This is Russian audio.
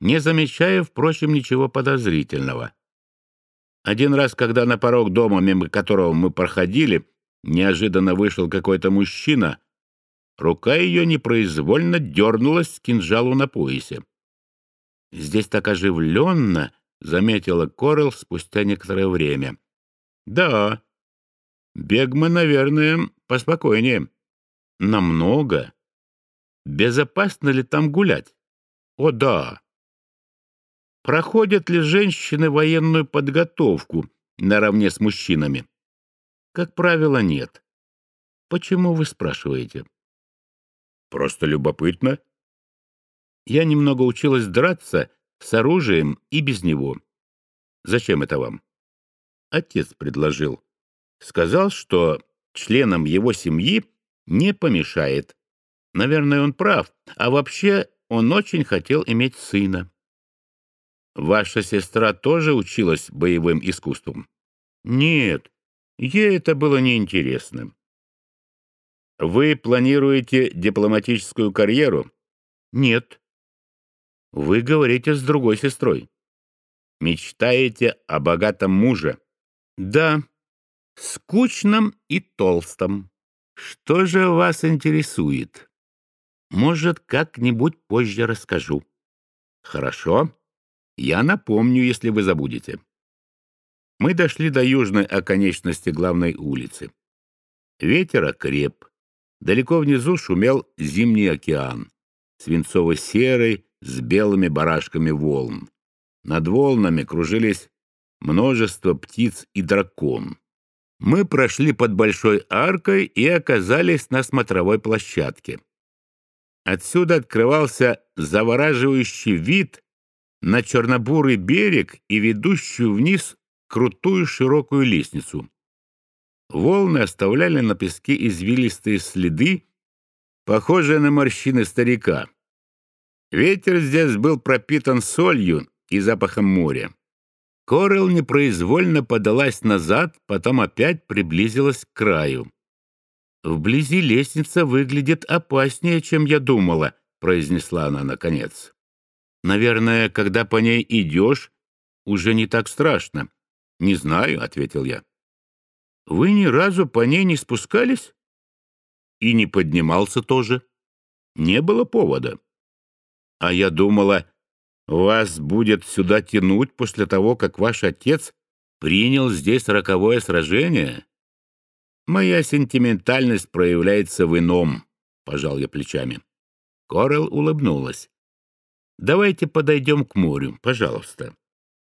не замечая, впрочем, ничего подозрительного. Один раз, когда на порог дома, мимо которого мы проходили, неожиданно вышел какой-то мужчина, рука ее непроизвольно дернулась к кинжалу на поясе. «Здесь так оживленно», — заметила Корел спустя некоторое время. «Да, Бегман, наверное, поспокойнее. Намного. Безопасно ли там гулять? О, да. Проходят ли женщины военную подготовку наравне с мужчинами? Как правило, нет. Почему вы спрашиваете? Просто любопытно. Я немного училась драться с оружием и без него. Зачем это вам? Отец предложил. Сказал, что членам его семьи не помешает. Наверное, он прав. А вообще, он очень хотел иметь сына. Ваша сестра тоже училась боевым искусствам? Нет, ей это было неинтересно. Вы планируете дипломатическую карьеру? Нет. Вы говорите с другой сестрой. Мечтаете о богатом муже? Да, скучном и толстом. Что же вас интересует? Может, как-нибудь позже расскажу. Хорошо. Я напомню, если вы забудете. Мы дошли до южной оконечности главной улицы. Ветер окреп. Далеко внизу шумел зимний океан, свинцово-серый, с белыми барашками волн. Над волнами кружились множество птиц и дракон. Мы прошли под большой аркой и оказались на смотровой площадке. Отсюда открывался завораживающий вид на чернобурый берег и ведущую вниз крутую широкую лестницу. Волны оставляли на песке извилистые следы, похожие на морщины старика. Ветер здесь был пропитан солью и запахом моря. Корел непроизвольно подалась назад, потом опять приблизилась к краю. «Вблизи лестница выглядит опаснее, чем я думала», — произнесла она наконец. Наверное, когда по ней идешь, уже не так страшно. Не знаю, — ответил я. Вы ни разу по ней не спускались? И не поднимался тоже. Не было повода. А я думала, вас будет сюда тянуть после того, как ваш отец принял здесь роковое сражение. Моя сентиментальность проявляется в ином, — пожал я плечами. Корел улыбнулась. Давайте подойдем к морю, пожалуйста.